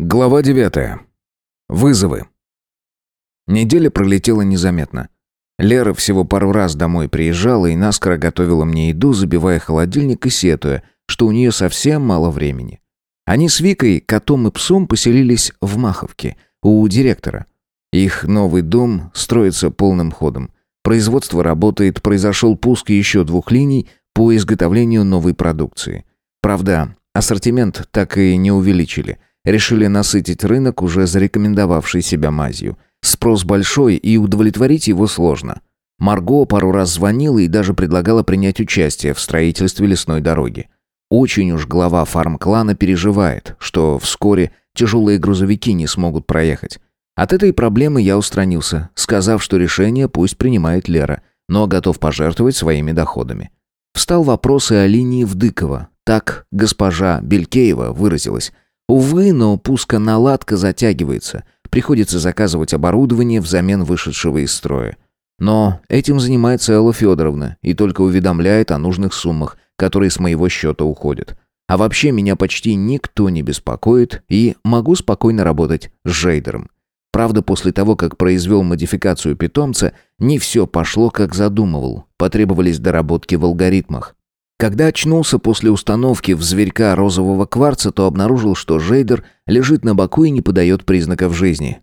Глава 9. Вызовы. Неделя пролетела незаметно. Лера всего пару раз домой приезжала и наскоро готовила мне еду, забивая холодильник и сетуя, что у нее совсем мало времени. Они с Викой, котом и псом поселились в Маховке, у директора. Их новый дом строится полным ходом. Производство работает, произошел пуск еще двух линий по изготовлению новой продукции. Правда, ассортимент так и не увеличили – Решили насытить рынок, уже зарекомендовавший себя мазью. Спрос большой, и удовлетворить его сложно. Марго пару раз звонила и даже предлагала принять участие в строительстве лесной дороги. Очень уж глава фарм-клана переживает, что вскоре тяжелые грузовики не смогут проехать. От этой проблемы я устранился, сказав, что решение пусть принимает Лера, но готов пожертвовать своими доходами. Встал вопрос и о линии Вдыкова. Так госпожа Белькеева выразилась – Увы, но пусконаладка затягивается. Приходится заказывать оборудование взамен вышедшего из строя. Но этим занимается Элла Федоровна и только уведомляет о нужных суммах, которые с моего счета уходят. А вообще меня почти никто не беспокоит и могу спокойно работать с Жейдером. Правда, после того, как произвел модификацию питомца, не все пошло, как задумывал. Потребовались доработки в алгоритмах. Когда очнулся после установки в зверька розового кварца, то обнаружил, что Жейдер лежит на боку и не подает признаков жизни.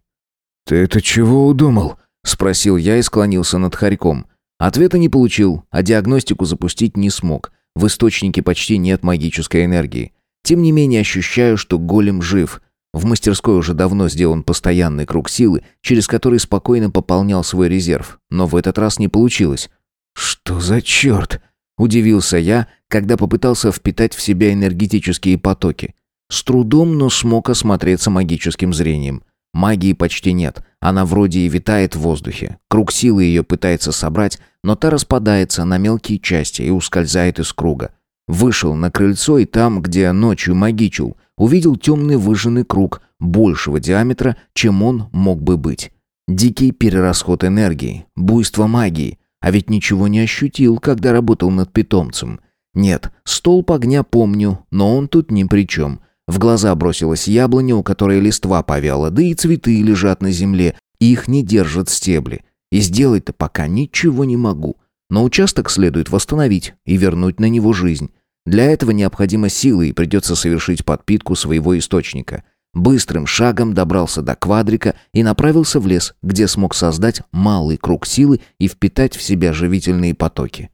«Ты это чего удумал?» – спросил я и склонился над хорьком. Ответа не получил, а диагностику запустить не смог. В источнике почти нет магической энергии. Тем не менее ощущаю, что голем жив. В мастерской уже давно сделан постоянный круг силы, через который спокойно пополнял свой резерв. Но в этот раз не получилось. «Что за черт?» Удивился я, когда попытался впитать в себя энергетические потоки. С трудом, но смог осмотреться магическим зрением. Магии почти нет, она вроде и витает в воздухе. Круг силы ее пытается собрать, но та распадается на мелкие части и ускользает из круга. Вышел на крыльцо и там, где ночью магичил, увидел темный выжженный круг большего диаметра, чем он мог бы быть. Дикий перерасход энергии, буйство магии, а ведь ничего не ощутил, когда работал над питомцем. Нет, столб огня помню, но он тут ни при чем. В глаза бросилась яблоня, у которой листва повяла, да и цветы лежат на земле, их не держат стебли. И сделать-то пока ничего не могу. Но участок следует восстановить и вернуть на него жизнь. Для этого необходима сила и придется совершить подпитку своего источника – Быстрым шагом добрался до квадрика и направился в лес, где смог создать малый круг силы и впитать в себя живительные потоки.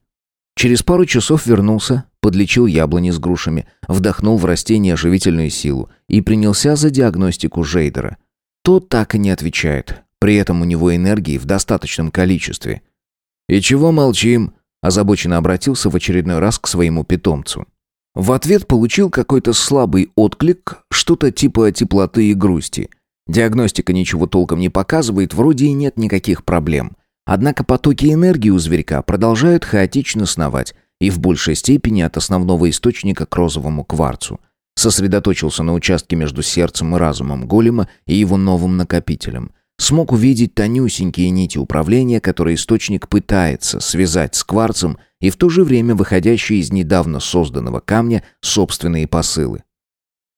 Через пару часов вернулся, подлечил яблони с грушами, вдохнул в растение живительную силу и принялся за диагностику Жейдера. Тот так и не отвечает, при этом у него энергии в достаточном количестве. «И чего молчим?» – озабоченно обратился в очередной раз к своему питомцу. В ответ получил какой-то слабый отклик, что-то типа теплоты и грусти. Диагностика ничего толком не показывает, вроде и нет никаких проблем. Однако потоки энергии у зверька продолжают хаотично сновать, и в большей степени от основного источника к розовому кварцу. Сосредоточился на участке между сердцем и разумом голема и его новым накопителем – смог увидеть тонюсенькие нити управления, которые источник пытается связать с кварцем и в то же время выходящие из недавно созданного камня собственные посылы.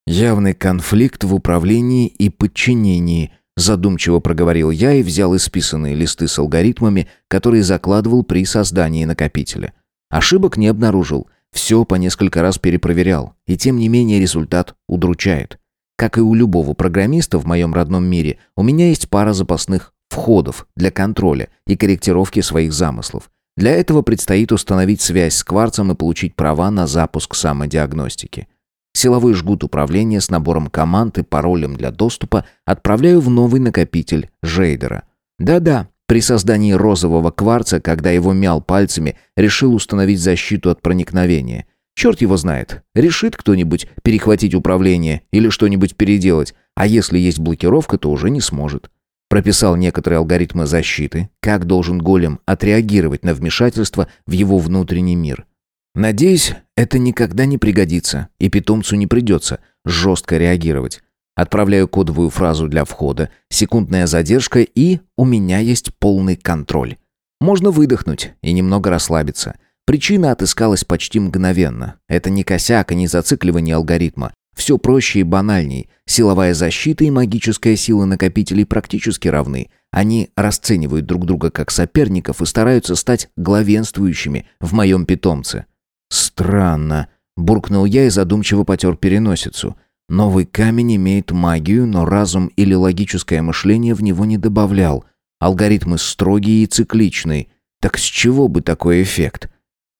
«Явный конфликт в управлении и подчинении», задумчиво проговорил я и взял исписанные листы с алгоритмами, которые закладывал при создании накопителя. Ошибок не обнаружил, все по несколько раз перепроверял, и тем не менее результат удручает. Как и у любого программиста в моем родном мире, у меня есть пара запасных входов для контроля и корректировки своих замыслов. Для этого предстоит установить связь с кварцем и получить права на запуск самодиагностики. Силовой жгут управления с набором команд и паролем для доступа отправляю в новый накопитель Жейдера. Да-да, при создании розового кварца, когда его мял пальцами, решил установить защиту от проникновения – Черт его знает. Решит кто-нибудь перехватить управление или что-нибудь переделать, а если есть блокировка, то уже не сможет. Прописал некоторые алгоритмы защиты, как должен голем отреагировать на вмешательство в его внутренний мир. Надеюсь, это никогда не пригодится, и питомцу не придется жестко реагировать. Отправляю кодовую фразу для входа, секундная задержка, и у меня есть полный контроль. Можно выдохнуть и немного расслабиться. Причина отыскалась почти мгновенно. Это не косяк и не зацикливание алгоритма, все проще и банальней. Силовая защита и магическая сила накопителей практически равны. Они расценивают друг друга как соперников и стараются стать главенствующими в моем питомце. «Странно», — буркнул я и задумчиво потер переносицу. «Новый камень имеет магию, но разум или логическое мышление в него не добавлял. Алгоритмы строгие и цикличные. Так с чего бы такой эффект?»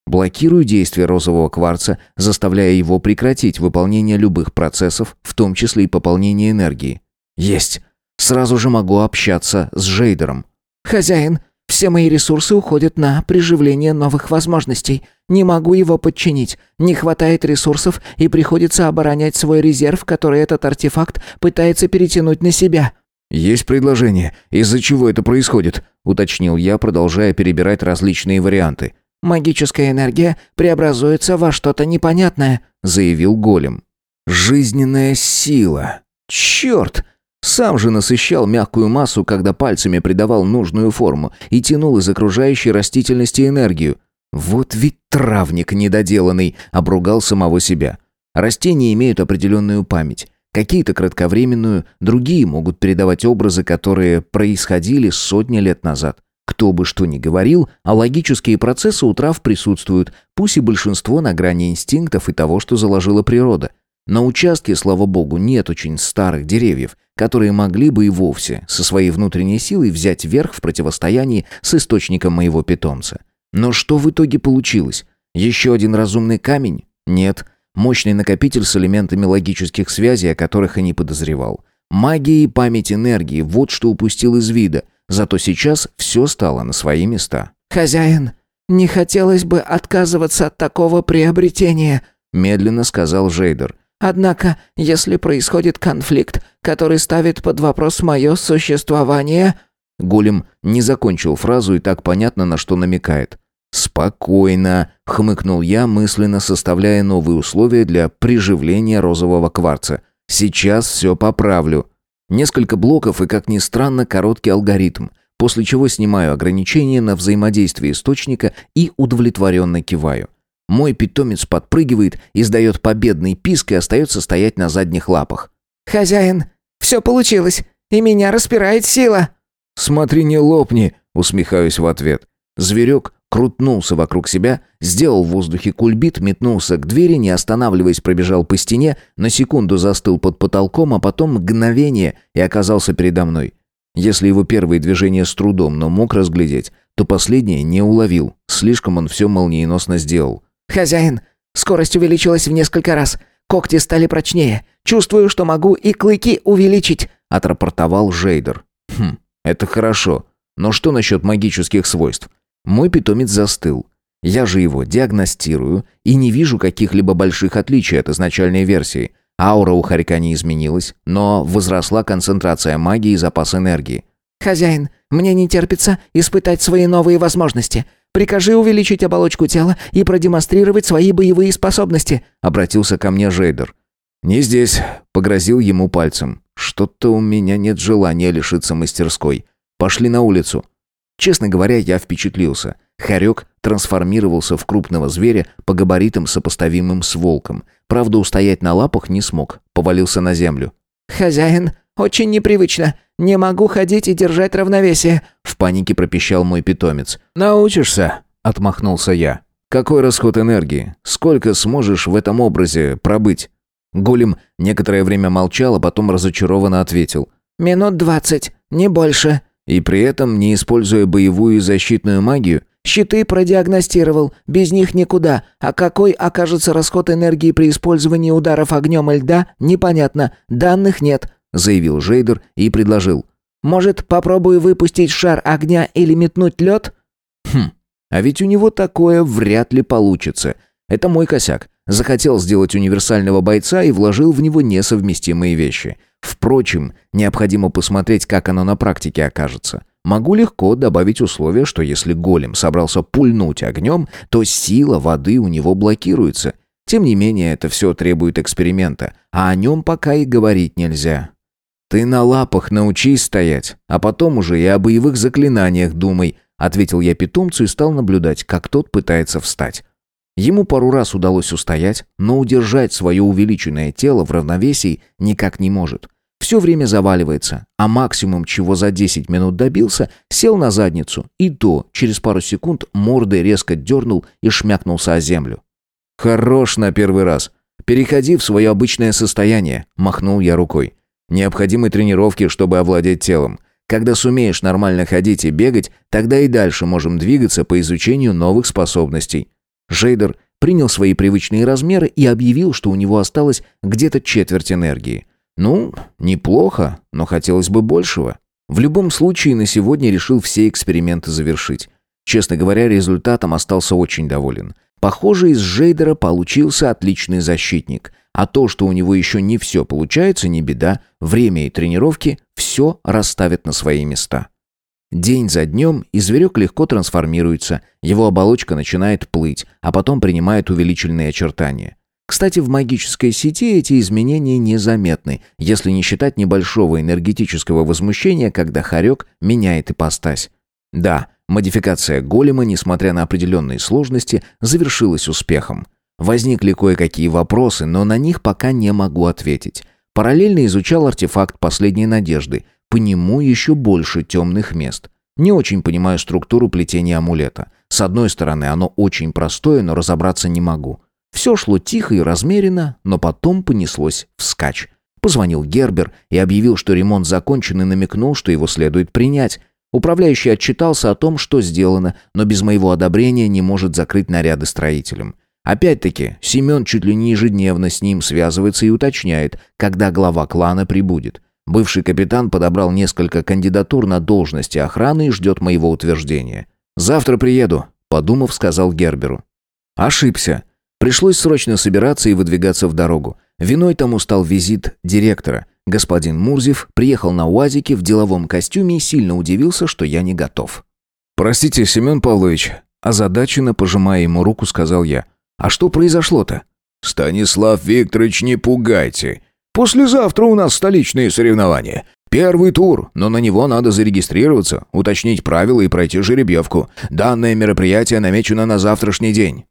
Блокирую действие розового кварца, заставляя его прекратить выполнение любых процессов, в том числе и пополнение энергии. Есть. Сразу же могу общаться с Жейдером. «Хозяин, все мои ресурсы уходят на приживление новых возможностей. Не могу его подчинить. Не хватает ресурсов, и приходится оборонять свой резерв, который этот артефакт пытается перетянуть на себя». «Есть предложение. Из-за чего это происходит?» — уточнил я, продолжая перебирать различные варианты. «Магическая энергия преобразуется во что-то непонятное», — заявил голем. «Жизненная сила. Черт! Сам же насыщал мягкую массу, когда пальцами придавал нужную форму и тянул из окружающей растительности энергию. Вот ведь травник недоделанный, обругал самого себя. Растения имеют определенную память. Какие-то кратковременную, другие могут передавать образы, которые происходили сотни лет назад. Кто бы что ни говорил, а логические процессы у трав присутствуют, пусть и большинство на грани инстинктов и того, что заложила природа. На участке, слава богу, нет очень старых деревьев, которые могли бы и вовсе со своей внутренней силой взять верх в противостоянии с источником моего питомца. Но что в итоге получилось? Еще один разумный камень? Нет. Мощный накопитель с элементами логических связей, о которых и не подозревал. Магия и память энергии – вот что упустил из вида – Зато сейчас все стало на свои места. «Хозяин, не хотелось бы отказываться от такого приобретения», медленно сказал Жейдер. «Однако, если происходит конфликт, который ставит под вопрос мое существование...» Голем не закончил фразу и так понятно, на что намекает. «Спокойно», — хмыкнул я, мысленно составляя новые условия для приживления розового кварца. «Сейчас все поправлю». Несколько блоков и, как ни странно, короткий алгоритм, после чего снимаю ограничения на взаимодействие источника и удовлетворенно киваю. Мой питомец подпрыгивает, издает победный писк и остается стоять на задних лапах. «Хозяин, все получилось, и меня распирает сила!» «Смотри, не лопни!» — усмехаюсь в ответ. Зверек крутнулся вокруг себя, сделал в воздухе кульбит, метнулся к двери, не останавливаясь, пробежал по стене, на секунду застыл под потолком, а потом мгновение и оказался передо мной. Если его первые движения с трудом, но мог разглядеть, то последнее не уловил. Слишком он все молниеносно сделал. «Хозяин, скорость увеличилась в несколько раз. Когти стали прочнее. Чувствую, что могу и клыки увеличить», — отрапортовал Жейдер. «Хм, это хорошо. Но что насчет магических свойств? Мой питомец застыл. Я же его диагностирую и не вижу каких-либо больших отличий от изначальной версии. Аура у хорька не изменилась, но возросла концентрация магии и запас энергии. «Хозяин, мне не терпится испытать свои новые возможности. Прикажи увеличить оболочку тела и продемонстрировать свои боевые способности», — обратился ко мне Жейдер. «Не здесь», — погрозил ему пальцем. «Что-то у меня нет желания лишиться мастерской. Пошли на улицу». Честно говоря, я впечатлился. Хорек трансформировался в крупного зверя по габаритам сопоставимым с волком. Правда, устоять на лапах не смог, повалился на землю. «Хозяин, очень непривычно. Не могу ходить и держать равновесие», — в панике пропищал мой питомец. «Научишься», — отмахнулся я. «Какой расход энергии? Сколько сможешь в этом образе пробыть?» Голем некоторое время молчал, а потом разочарованно ответил. «Минут двадцать, не больше». И при этом, не используя боевую и защитную магию, щиты продиагностировал, без них никуда, а какой окажется расход энергии при использовании ударов огнем и льда, непонятно, данных нет», заявил Жейдер и предложил. «Может, попробую выпустить шар огня или метнуть лед?» «Хм, а ведь у него такое вряд ли получится. Это мой косяк. Захотел сделать универсального бойца и вложил в него несовместимые вещи. Впрочем, необходимо посмотреть, как оно на практике окажется. Могу легко добавить условие, что если голем собрался пульнуть огнем, то сила воды у него блокируется. Тем не менее, это все требует эксперимента, а о нем пока и говорить нельзя. «Ты на лапах научись стоять, а потом уже и о боевых заклинаниях думай», ответил я питомцу и стал наблюдать, как тот пытается встать. Ему пару раз удалось устоять, но удержать свое увеличенное тело в равновесии никак не может. Все время заваливается, а максимум, чего за 10 минут добился, сел на задницу, и то через пару секунд мордой резко дернул и шмякнулся о землю. «Хорош на первый раз. Переходи в свое обычное состояние», – махнул я рукой. «Необходимы тренировки, чтобы овладеть телом. Когда сумеешь нормально ходить и бегать, тогда и дальше можем двигаться по изучению новых способностей». Жейдер принял свои привычные размеры и объявил, что у него осталось где-то четверть энергии. Ну, неплохо, но хотелось бы большего. В любом случае, на сегодня решил все эксперименты завершить. Честно говоря, результатом остался очень доволен. Похоже, из Жейдера получился отличный защитник. А то, что у него еще не все получается, не беда. Время и тренировки все расставят на свои места. День за днем и зверек легко трансформируется, его оболочка начинает плыть, а потом принимает увеличенные очертания. Кстати, в магической сети эти изменения незаметны, если не считать небольшого энергетического возмущения, когда хорек меняет ипостась. Да, модификация голема, несмотря на определенные сложности, завершилась успехом. Возникли кое-какие вопросы, но на них пока не могу ответить. Параллельно изучал артефакт последней надежды, по нему еще больше темных мест. Не очень понимаю структуру плетения амулета. С одной стороны, оно очень простое, но разобраться не могу. Все шло тихо и размеренно, но потом понеслось вскачь. Позвонил Гербер и объявил, что ремонт закончен и намекнул, что его следует принять. Управляющий отчитался о том, что сделано, но без моего одобрения не может закрыть наряды строителям. Опять-таки, Семен чуть ли не ежедневно с ним связывается и уточняет, когда глава клана прибудет. Бывший капитан подобрал несколько кандидатур на должности охраны и ждет моего утверждения. «Завтра приеду», — подумав, сказал Герберу. Ошибся. Пришлось срочно собираться и выдвигаться в дорогу. Виной тому стал визит директора. Господин Мурзев приехал на УАЗике в деловом костюме и сильно удивился, что я не готов. «Простите, Семен Павлович», озадаченно пожимая ему руку, сказал я. «А что произошло-то?» «Станислав Викторович, не пугайте. Послезавтра у нас столичные соревнования. Первый тур, но на него надо зарегистрироваться, уточнить правила и пройти жеребьевку. Данное мероприятие намечено на завтрашний день».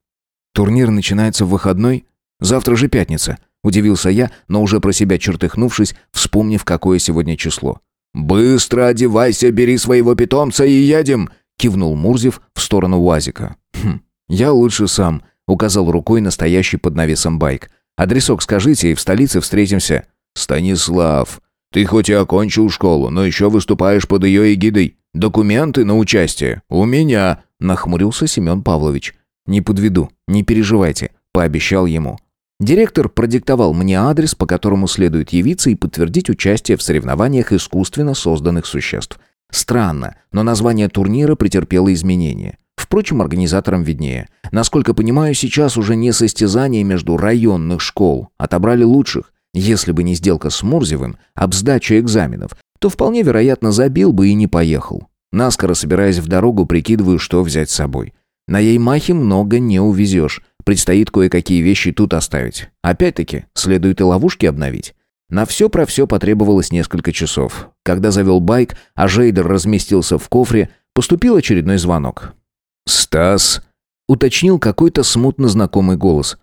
«Турнир начинается в выходной? Завтра же пятница», – удивился я, но уже про себя чертыхнувшись, вспомнив, какое сегодня число. «Быстро одевайся, бери своего питомца и едем!» – кивнул Мурзев в сторону УАЗика. «Хм, я лучше сам», – указал рукой настоящий под навесом байк – Адресок скажите, и в столице встретимся». «Станислав, ты хоть и окончил школу, но еще выступаешь под ее эгидой. Документы на участие у меня», — нахмурился Семен Павлович. «Не подведу, не переживайте», — пообещал ему. Директор продиктовал мне адрес, по которому следует явиться и подтвердить участие в соревнованиях искусственно созданных существ. Странно, но название турнира претерпело изменения. Впрочем, организаторам виднее. Насколько понимаю, сейчас уже не состязание между районных школ. Отобрали лучших. Если бы не сделка с Мурзевым об сдаче экзаменов, то вполне вероятно забил бы и не поехал. Наскоро собираясь в дорогу, прикидываю, что взять с собой. На Еймахе много не увезешь. Предстоит кое-какие вещи тут оставить. Опять-таки, следует и ловушки обновить. На все про все потребовалось несколько часов. Когда завел байк, а Жейдер разместился в кофре, поступил очередной звонок. «Стас?» — уточнил какой-то смутно знакомый голос.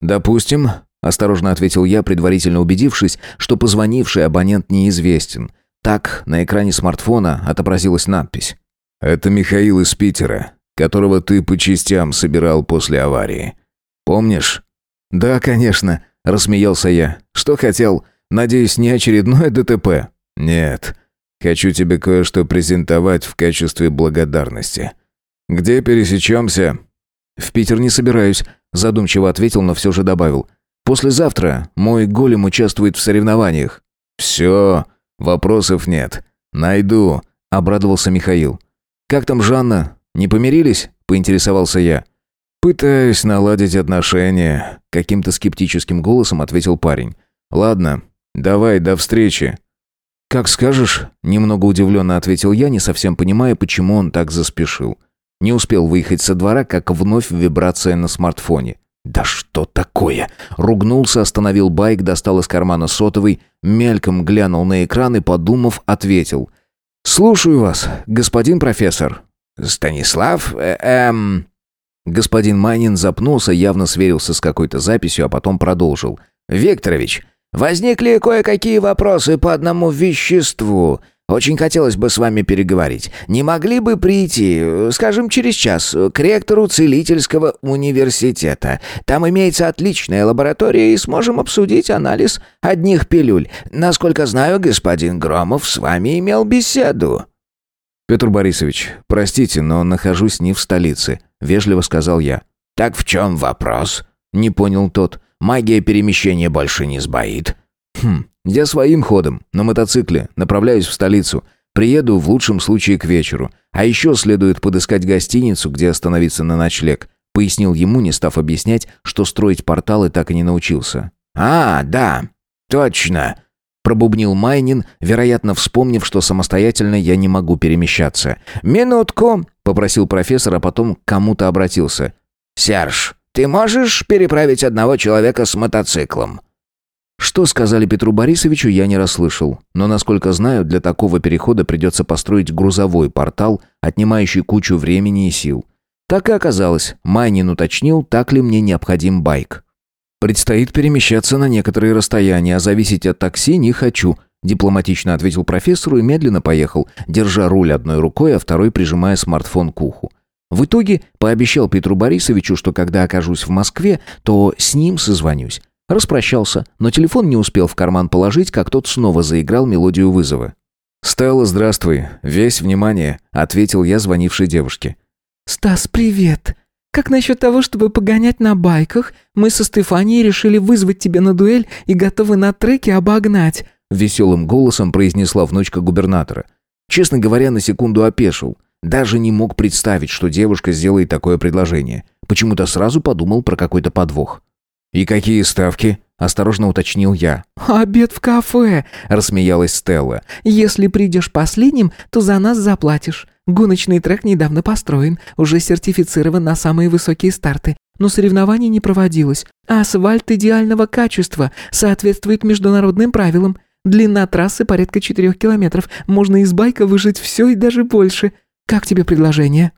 «Допустим», — осторожно ответил я, предварительно убедившись, что позвонивший абонент неизвестен. Так на экране смартфона отобразилась надпись. «Это Михаил из Питера, которого ты по частям собирал после аварии. Помнишь?» «Да, конечно», — рассмеялся я. «Что хотел? Надеюсь, не очередное ДТП?» «Нет. Хочу тебе кое-что презентовать в качестве благодарности. «Где пересечемся?» «В Питер не собираюсь», – задумчиво ответил, но все же добавил. «Послезавтра мой голем участвует в соревнованиях». «Все, вопросов нет. Найду», – обрадовался Михаил. «Как там Жанна? Не помирились?» – поинтересовался я. «Пытаюсь наладить отношения», – каким-то скептическим голосом ответил парень. «Ладно, давай, до встречи». «Как скажешь», – немного удивленно ответил я, не совсем понимая, почему он так заспешил. Не успел выехать со двора, как вновь вибрация на смартфоне. «Да что такое?» Ругнулся, остановил байк, достал из кармана сотовый, мельком глянул на экран и, подумав, ответил. «Слушаю вас, господин профессор». «Станислав, э эм...» Господин Майнин запнулся, явно сверился с какой-то записью, а потом продолжил. «Викторович, возникли кое-какие вопросы по одному веществу. Очень хотелось бы с вами переговорить. Не могли бы прийти, скажем, через час, к ректору целительского университета? Там имеется отличная лаборатория и сможем обсудить анализ одних пилюль. Насколько знаю, господин Громов с вами имел беседу». «Петр Борисович, простите, но нахожусь не в столице», — вежливо сказал я. «Так в чем вопрос?» — не понял тот. «Магия перемещения больше не сбоит». «Хм, я своим ходом, на мотоцикле, направляюсь в столицу. Приеду в лучшем случае к вечеру. А еще следует подыскать гостиницу, где остановиться на ночлег», — пояснил ему, не став объяснять, что строить порталы так и не научился. «А, да, точно», Пробубнил Майнин, вероятно, вспомнив, что самостоятельно я не могу перемещаться. «Минутку!» — попросил профессор, а потом к кому-то обратился. «Серж, ты можешь переправить одного человека с мотоциклом?» Что сказали Петру Борисовичу, я не расслышал. Но, насколько знаю, для такого перехода придется построить грузовой портал, отнимающий кучу времени и сил. Так и оказалось. Майнин уточнил, так ли мне необходим байк. «Предстоит перемещаться на некоторые расстояния, а зависеть от такси не хочу», дипломатично ответил профессору и медленно поехал, держа руль одной рукой, а второй прижимая смартфон к уху. В итоге пообещал Петру Борисовичу, что когда окажусь в Москве, то с ним созвонюсь. Распрощался, но телефон не успел в карман положить, как тот снова заиграл мелодию вызова. «Стелла, здравствуй. Весь внимание», — ответил я звонившей девушке. «Стас, привет. Как насчет того, чтобы погонять на байках? Мы со Стефанией решили вызвать тебя на дуэль и готовы на треке обогнать», веселым голосом произнесла внучка губернатора. Честно говоря, на секунду опешил. Даже не мог представить, что девушка сделает такое предложение. Почему-то сразу подумал про какой-то подвох. «И какие ставки?» – осторожно уточнил я. «Обед в кафе», – рассмеялась Стелла. «Если придешь последним, то за нас заплатишь. Гоночный трек недавно построен, уже сертифицирован на самые высокие старты, но соревнований не проводилось. Асфальт идеального качества, соответствует международным правилам. Длина трассы порядка 4 километров, можно из байка выжить все и даже больше. Как тебе предложение?»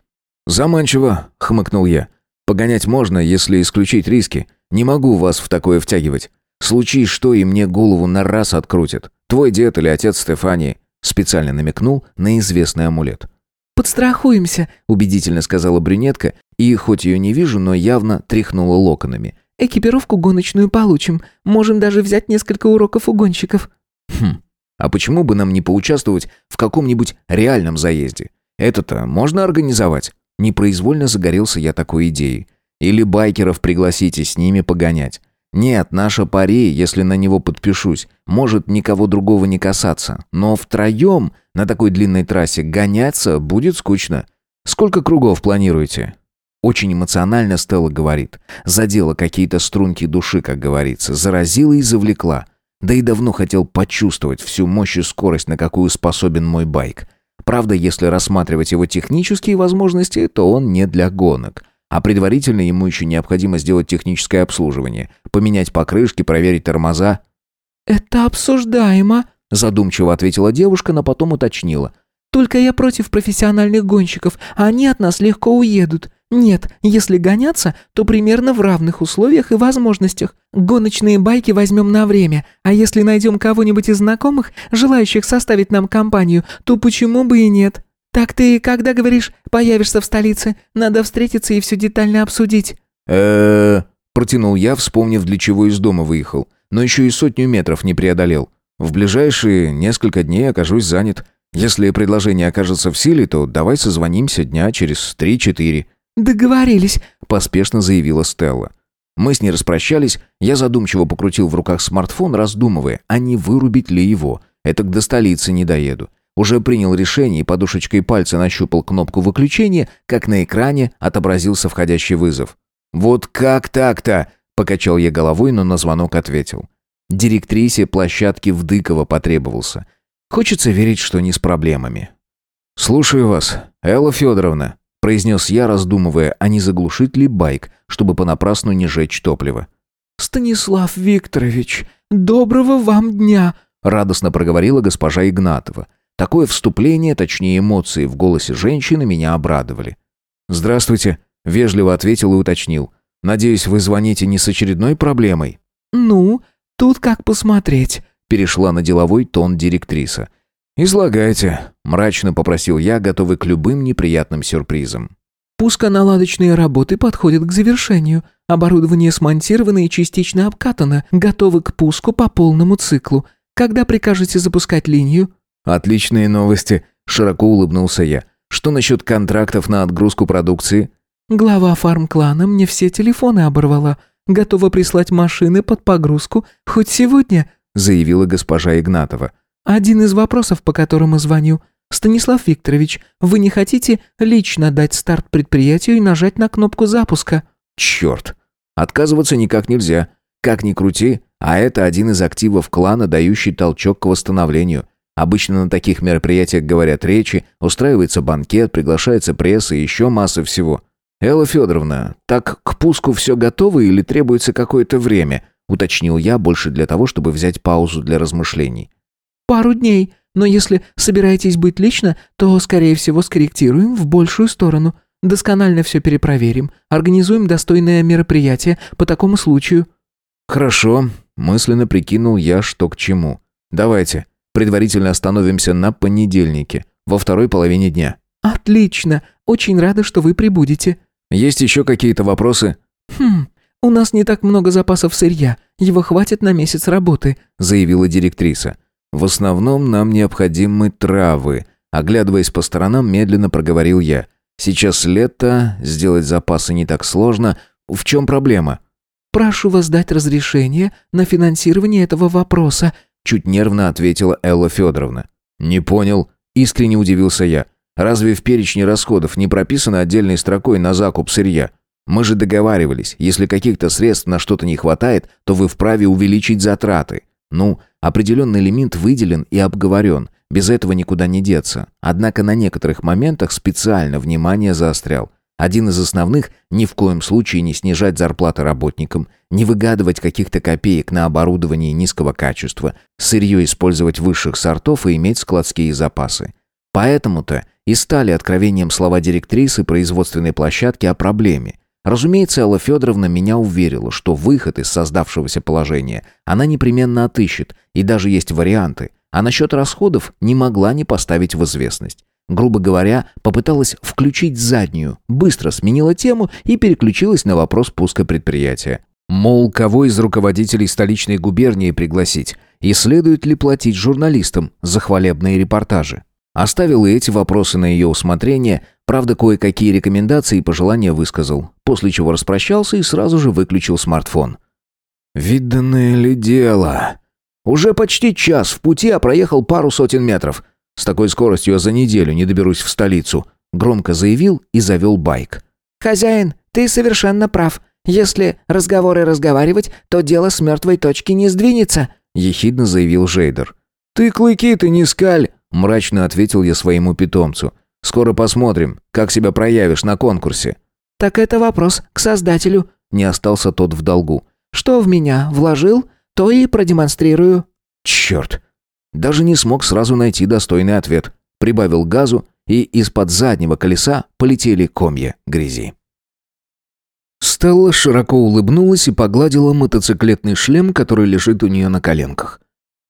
«Заманчиво», — хмыкнул я. «Погонять можно, если исключить риски. Не могу вас в такое втягивать. Случись что, и мне голову на раз открутят. Твой дед или отец Стефании». Специально намекнул на известный амулет. «Подстрахуемся», — убедительно сказала брюнетка, и, хоть ее не вижу, но явно тряхнула локонами. «Экипировку гоночную получим. Можем даже взять несколько уроков у гонщиков». «Хм, а почему бы нам не поучаствовать в каком-нибудь реальном заезде? Это-то можно организовать?» Непроизвольно загорелся я такой идеей. Или байкеров пригласите с ними погонять. Нет, наша пари, если на него подпишусь, может никого другого не касаться. Но втроем на такой длинной трассе гоняться будет скучно. Сколько кругов планируете? Очень эмоционально Стелла говорит. Задела какие-то струнки души, как говорится. Заразила и завлекла. Да и давно хотел почувствовать всю мощь и скорость, на какую способен мой байк. Правда, если рассматривать его технические возможности, то он не для гонок. А предварительно ему еще необходимо сделать техническое обслуживание, поменять покрышки, проверить тормоза. «Это обсуждаемо», – задумчиво ответила девушка, но потом уточнила. «Только я против профессиональных гонщиков, а они от нас легко уедут. Нет, если гоняться, то примерно в равных условиях и возможностях. Гоночные байки возьмем на время, а если найдем кого-нибудь из знакомых, желающих составить нам компанию, то почему бы и нет?» «Так ты, когда, говоришь, появишься в столице? Надо встретиться и все детально обсудить». э протянул я, вспомнив, для чего из дома выехал. Но еще и сотню метров не преодолел. В ближайшие несколько дней окажусь занят. Если предложение окажется в силе, то давай созвонимся дня через три-четыре». «Договорились», — поспешно заявила Стелла. Мы с ней распрощались, я задумчиво покрутил в руках смартфон, раздумывая, а не вырубить ли его. Это до столицы не доеду. Уже принял решение и подушечкой пальца нащупал кнопку выключения, как на экране отобразился входящий вызов. «Вот как так-то?» – покачал я головой, но на звонок ответил. Директрисе площадки Вдыкова потребовался. Хочется верить, что не с проблемами. «Слушаю вас, Элла Федоровна», – произнес я, раздумывая, а не заглушить ли байк, чтобы понапрасну не жечь топливо. «Станислав Викторович, доброго вам дня!» – радостно проговорила госпожа Игнатова – Такое вступление, точнее эмоции в голосе женщины меня обрадовали. «Здравствуйте», Вежливо ответил и уточнил. «Надеюсь, вы звоните не с очередной проблемой?» «Ну, тут как посмотреть», — перешла на деловой тон директриса. «Излагайте», — мрачно попросил я, готовый к любым неприятным сюрпризам. Пусконаладочные работы подходят к завершению. Оборудование смонтировано и частично обкатано, готовы к пуску по полному циклу. Когда прикажете запускать линию? Отличные новости, широко улыбнулся я. Что насчет контрактов на отгрузку продукции? Глава фарм-клана мне все телефоны оборвала. Готова прислать машины под погрузку хоть сегодня, заявила госпожа Игнатова. Один из вопросов, по которому звоню, «Станислав Викторович, вы не хотите лично дать старт предприятию и нажать на кнопку запуска?» «Черт! Отказываться никак нельзя. Как ни крути, а это один из активов клана, дающий толчок к восстановлению. Обычно на таких мероприятиях говорят речи, устраивается банкет, приглашается пресса и еще масса всего. Элла Федоровна, так к пуску все готово или требуется какое-то время?» уточнил я больше для того, чтобы взять паузу для размышлений. «Пару дней. Но если собираетесь быть лично, то, скорее всего, скорректируем в большую сторону. Досконально все перепроверим. Организуем достойное мероприятие по такому случаю». «Хорошо», — мысленно прикинул я, что к чему. «Давайте, предварительно остановимся на понедельнике, во второй половине дня». «Отлично. Очень рада, что вы прибудете». «Есть еще какие-то вопросы?» «Хм, у нас не так много запасов сырья. Его хватит на месяц работы», — заявила директриса. В основном нам необходимы травы. Оглядываясь по сторонам, медленно проговорил я. Сейчас лето, сделать запасы не так сложно. В чем проблема? «Прошу вас дать разрешение на финансирование этого вопроса», чуть нервно ответила Элла Федоровна. «Не понял», искренне удивился я. «Разве в перечне расходов не прописано отдельной строкой на закуп сырья? Мы же договаривались, если каких-то средств на что-то не хватает, то вы вправе увеличить затраты. Ну, определенный лимит выделен и обговорен, без этого никуда не деться. Однако на некоторых моментах специально внимание заострял. Один из основных – ни в коем случае не снижать зарплаты работникам, не выгадывать каких-то копеек на оборудование низкого качества, сырье использовать высших сортов и иметь складские запасы. Поэтому-то и стали откровением слова директрисы производственной площадки о проблеме. Разумеется, Алла Федоровна меня уверила, что выход из создавшегося положения она непременно отыщет, и даже есть варианты. А насчет расходов не могла не поставить в известность. Грубо говоря, попыталась включить заднюю, быстро сменила тему и переключилась на вопрос пуска предприятия. Мол, кого из руководителей столичной губернии пригласить, и следует ли платить журналистам за хвалебные репортажи. Оставил и эти вопросы на ее усмотрение, правда, кое-какие рекомендации и пожелания высказал, после чего распрощался и сразу же выключил смартфон. «Виданное ли дело?» «Уже почти час в пути, а проехал пару сотен метров. С такой скоростью я за неделю не доберусь в столицу», громко заявил и завел байк. «Хозяин, ты совершенно прав. Если разговоры разговаривать, то дело с мертвой точки не сдвинется», ехидно заявил Жейдер. «Ты клыки ты не скаль!» Мрачно ответил я своему питомцу. «Скоро посмотрим, как себя проявишь на конкурсе». «Так это вопрос к создателю». Не остался тот в долгу. «Что в меня вложил, то и продемонстрирую». «Черт!» Даже не смог сразу найти достойный ответ. Прибавил газу, и из-под заднего колеса полетели комья грязи. Стелла широко улыбнулась и погладила мотоциклетный шлем, который лежит у нее на коленках.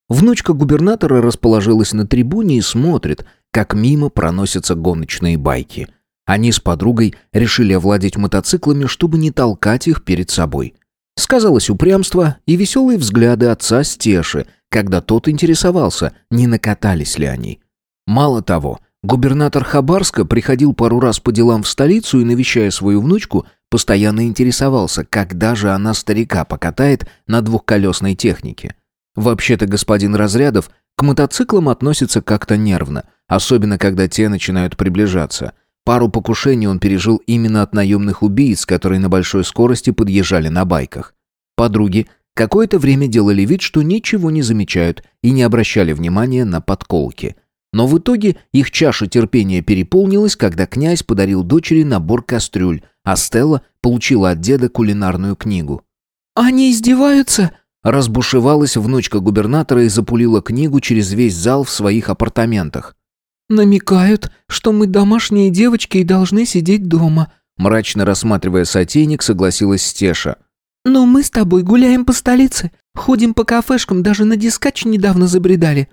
Внучка губернатора расположилась на трибуне и смотрит, как мимо проносятся гоночные байки. Они с подругой решили овладеть мотоциклами, чтобы не толкать их перед собой. Сказалось упрямство и веселые взгляды отца Стеши, когда тот интересовался, не накатались ли они. Мало того, губернатор Хабарска приходил пару раз по делам в столицу и, навещая свою внучку, постоянно интересовался, когда же она старика покатает на двухколесной технике. Вообще-то господин Разрядов к мотоциклам относится как-то нервно, особенно когда те начинают приближаться. Пару покушений он пережил именно от наемных убийц, которые на большой скорости подъезжали на байках. Подруги какое-то время делали вид, что ничего не замечают и не обращали внимания на подколки. Но в итоге их чаша терпения переполнилась, когда князь подарил дочери набор кастрюль, а Стелла получила от деда кулинарную книгу. «Они издеваются?» Разбушевалась внучка губернатора и запулила книгу через весь зал в своих апартаментах. «Намекают, что мы домашние девочки и должны сидеть дома», Мрачно рассматривая сотейник, согласилась Стеша. «Но мы с тобой гуляем по столице, ходим по кафешкам, даже на дискач недавно забредали.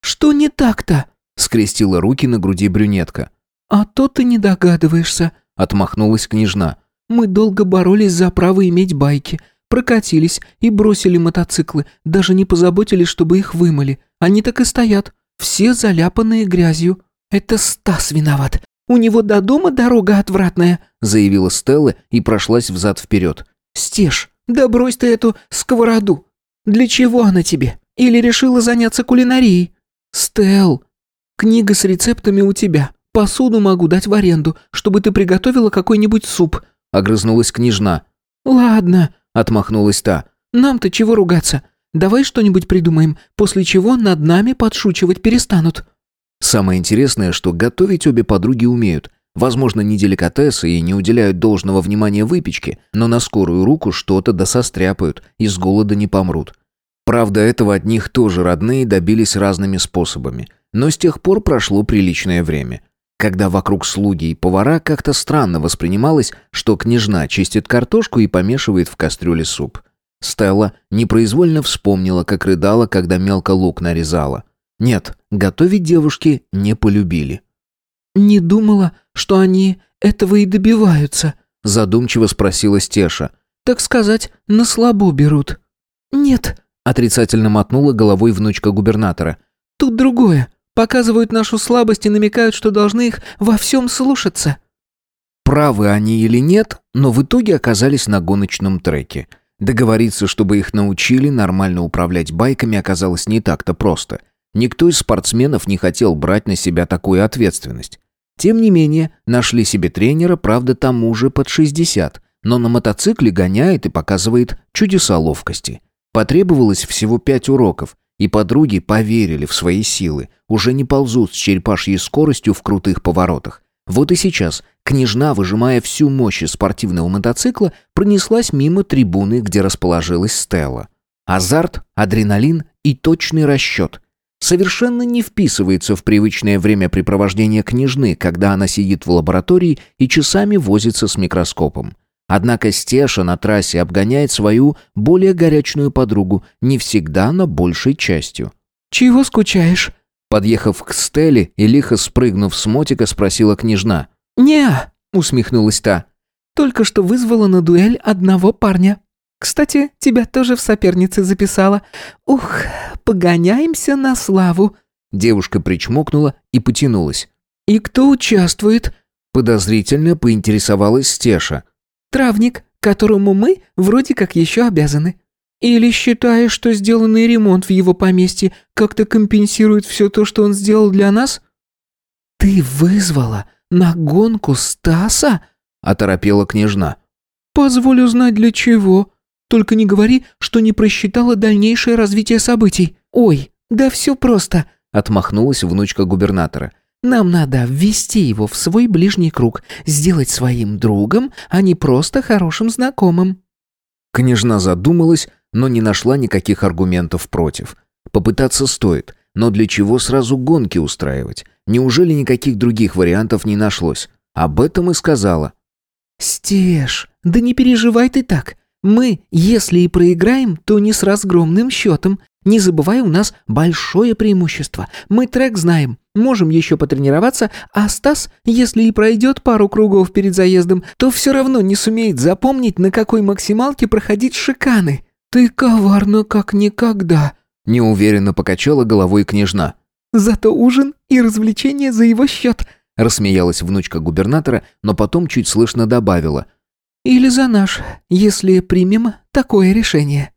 Что не так-то?» Скрестила руки на груди брюнетка. «А то ты не догадываешься», — отмахнулась княжна. «Мы долго боролись за право иметь байки, прокатились и бросили мотоциклы, даже не позаботились, чтобы их вымыли. Они так и стоят, все заляпанные грязью. Это Стас виноват. У него до дома дорога отвратная», — заявила Стелла и прошлась взад-вперед. «Стеж, да брось ты эту сковороду. Для чего она тебе? Или решила заняться кулинарией?» «Стелл, книга с рецептами у тебя. Посуду могу дать в аренду, чтобы ты приготовила какой-нибудь суп», — огрызнулась княжна. «Ладно», — отмахнулась та. «Нам-то чего ругаться? Давай что-нибудь придумаем, после чего над нами подшучивать перестанут». Самое интересное, что готовить обе подруги умеют. Возможно, не деликатесы и не уделяют должного внимания выпечке, но на скорую руку что-то да состряпают и с голода не помрут. Правда, этого от них тоже родные добились разными способами. Но с тех пор прошло приличное время. Когда вокруг слуги и повара как-то странно воспринималось, что княжна чистит картошку и помешивает в кастрюле суп. Стелла непроизвольно вспомнила, как рыдала, когда мелко лук нарезала. Нет, готовить девушки не полюбили. «Не думала, что они этого и добиваются», задумчиво спросила Стеша. «Так сказать, на слабо берут». «Нет», отрицательно мотнула головой внучка губернатора. «Тут другое. Показывают нашу слабость и намекают, что должны их во всем слушаться». Правы они или нет, но в итоге оказались на гоночном треке. Договориться, чтобы их научили нормально управлять байками, оказалось не так-то просто. Никто из спортсменов не хотел брать на себя такую ответственность. Тем не менее, нашли себе тренера, правда, тому же под 60, но на мотоцикле гоняет и показывает чудеса ловкости. Потребовалось всего пять уроков, и подруги поверили в свои силы, уже не ползут с черепашьей скоростью в крутых поворотах. Вот и сейчас княжна, выжимая всю мощь из спортивного мотоцикла, пронеслась мимо трибуны, где расположилась Стелла. Азарт, адреналин и точный расчет. Совершенно не вписывается в привычное времяпрепровождение княжны, когда она сидит в лаборатории и часами возится с микроскопом. Однако Стеша на трассе обгоняет свою более горячную подругу, не всегда, но большей частью. «Чего скучаешь?» Подъехав к Стелле и лихо спрыгнув с мотика, спросила княжна. не усмехнулась та. «Только что вызвала на дуэль одного парня. Кстати, тебя тоже в сопернице записала. Ух, погоняемся на славу». Девушка причмокнула и потянулась. «И кто участвует?» Подозрительно поинтересовалась Стеша. Травник, которому мы вроде как еще обязаны. Или считаешь, что сделанный ремонт в его поместье как-то компенсирует все то, что он сделал для нас? Ты вызвала на гонку Стаса? Оторопела княжна. Позволю знать для чего. Только не говори, что не просчитала дальнейшее развитие событий. Ой, да все просто. Отмахнулась внучка губернатора. Нам надо ввести его в свой ближний круг, сделать своим другом, а не просто хорошим знакомым». Княжна задумалась, но не нашла никаких аргументов против. Попытаться стоит, но для чего сразу гонки устраивать? Неужели никаких других вариантов не нашлось? Об этом и сказала. «Стеж, да не переживай ты так. Мы, если и проиграем, то не с разгромным счетом. Не забывай, у нас большое преимущество. Мы трек знаем, можем еще потренироваться, а Стас, если и пройдет пару кругов перед заездом, то все равно не сумеет запомнить, на какой максималке проходить шиканы. Ты коварна как никогда», — неуверенно покачала головой княжна. «Зато ужин и развлечения за его счет», — рассмеялась внучка губернатора, но потом чуть слышно добавила. «Или за наш, если примем такое решение».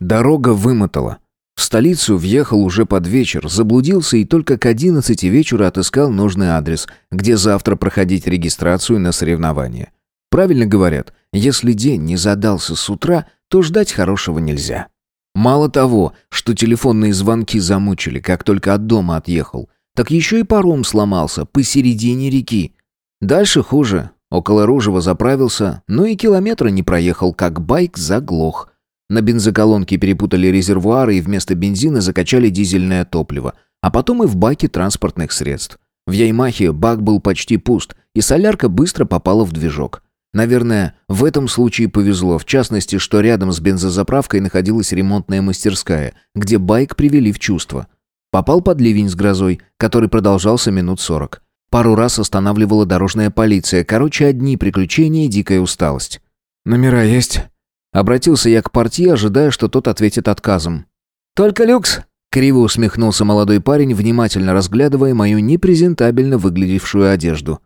Дорога вымотала. В столицу въехал уже под вечер, заблудился и только к одиннадцати вечера отыскал нужный адрес, где завтра проходить регистрацию на соревнования. Правильно говорят, если день не задался с утра, то ждать хорошего нельзя. Мало того, что телефонные звонки замучили, как только от дома отъехал, так еще и паром сломался посередине реки. Дальше хуже. Около Ружева заправился, но и километра не проехал, как байк заглох – на бензоколонке перепутали резервуары и вместо бензина закачали дизельное топливо, а потом и в баке транспортных средств. В Яймахе бак был почти пуст, и солярка быстро попала в движок. Наверное, в этом случае повезло, в частности, что рядом с бензозаправкой находилась ремонтная мастерская, где байк привели в чувство. Попал под ливень с грозой, который продолжался минут сорок. Пару раз останавливала дорожная полиция. Короче, одни приключения и дикая усталость. «Номера есть?» Обратился я к портье, ожидая, что тот ответит отказом. «Только люкс!» Криво усмехнулся молодой парень, внимательно разглядывая мою непрезентабельно выглядевшую одежду.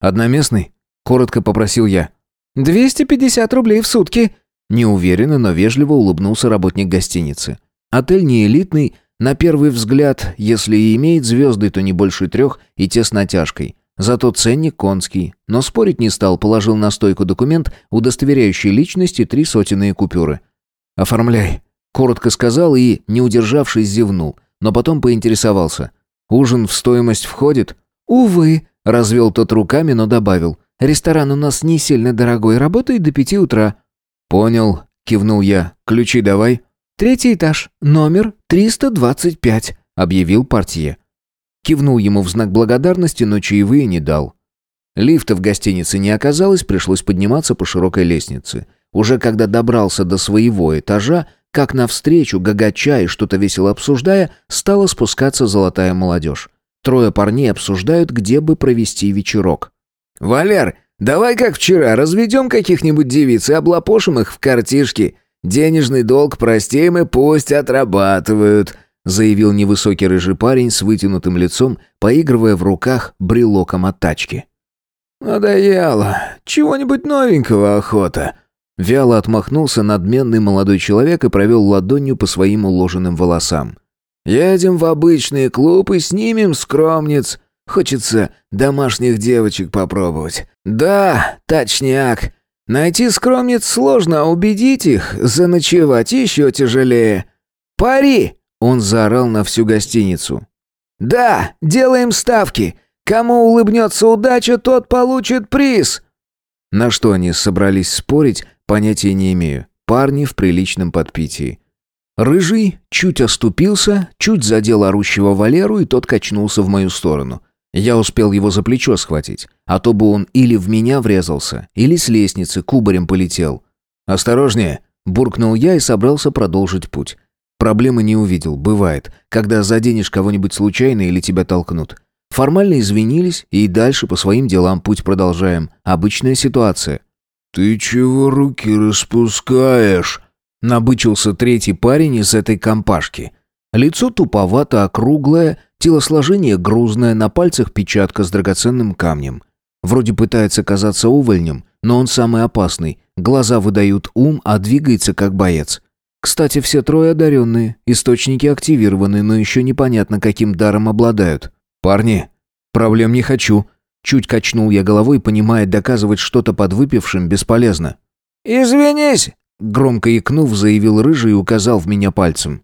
«Одноместный?» — коротко попросил я. «Двести пятьдесят рублей в сутки!» Неуверенно, но вежливо улыбнулся работник гостиницы. Отель не элитный, на первый взгляд, если и имеет звезды, то не больше трех, и те с натяжкой. Зато ценник конский. Но спорить не стал, положил на стойку документ, удостоверяющий личность и три сотенные купюры. «Оформляй», — коротко сказал и, не удержавшись, зевнул. Но потом поинтересовался. «Ужин в стоимость входит?» «Увы», — развел тот руками, но добавил. «Ресторан у нас не сильно дорогой, работает до пяти утра». «Понял», — кивнул я. «Ключи давай». «Третий этаж, номер 325», — объявил портье. Кивнул ему в знак благодарности, но чаевые не дал. Лифта в гостинице не оказалось, пришлось подниматься по широкой лестнице. Уже когда добрался до своего этажа, как навстречу, гагача и что-то весело обсуждая, стала спускаться золотая молодежь. Трое парней обсуждают, где бы провести вечерок. «Валер, давай как вчера, разведем каких-нибудь девиц и облапошим их в картишке. Денежный долг простим и пусть отрабатывают», заявил невысокий рыжий парень с вытянутым лицом, поигрывая в руках брелоком от тачки. «Надоело. Чего-нибудь новенького охота». Вяло отмахнулся надменный молодой человек и провел ладонью по своим уложенным волосам. «Едем в обычный клуб и снимем скромниц. Хочется домашних девочек попробовать. Да, точняк. Найти скромниц сложно, а убедить их заночевать еще тяжелее. Пари!» Он заорал на всю гостиницу. «Да, делаем ставки. Кому улыбнется удача, тот получит приз!» На что они собрались спорить, понятия не имею. Парни в приличном подпитии. Рыжий чуть оступился, чуть задел орущего Валеру, и тот качнулся в мою сторону. Я успел его за плечо схватить, а то бы он или в меня врезался, или с лестницы кубарем полетел. «Осторожнее!» – буркнул я и собрался продолжить путь. Проблемы не увидел, бывает, когда заденешь кого-нибудь случайно или тебя толкнут. Формально извинились и дальше по своим делам путь продолжаем. Обычная ситуация. «Ты чего руки распускаешь?» Набычился третий парень из этой компашки. Лицо туповато округлое, телосложение грузное, на пальцах печатка с драгоценным камнем. Вроде пытается казаться увольнем, но он самый опасный. Глаза выдают ум, а двигается как боец. Кстати, все трое одаренные, источники активированы, но еще непонятно, каким даром обладают. «Парни, проблем не хочу». Чуть качнул я головой, понимая, доказывать что-то подвыпившим бесполезно. «Извинись!» Громко икнув, заявил Рыжий и указал в меня пальцем.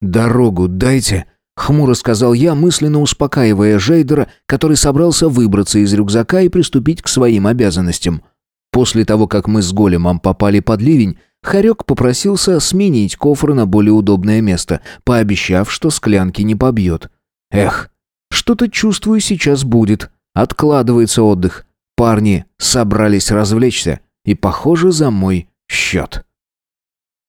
«Дорогу дайте!» Хмуро сказал я, мысленно успокаивая Жейдера, который собрался выбраться из рюкзака и приступить к своим обязанностям. После того, как мы с големом попали под ливень, Харек попросился сменить кофры на более удобное место, пообещав, что склянки не побьет. Эх, что-то чувствую сейчас будет. Откладывается отдых. Парни собрались развлечься, и, похоже, за мой счет.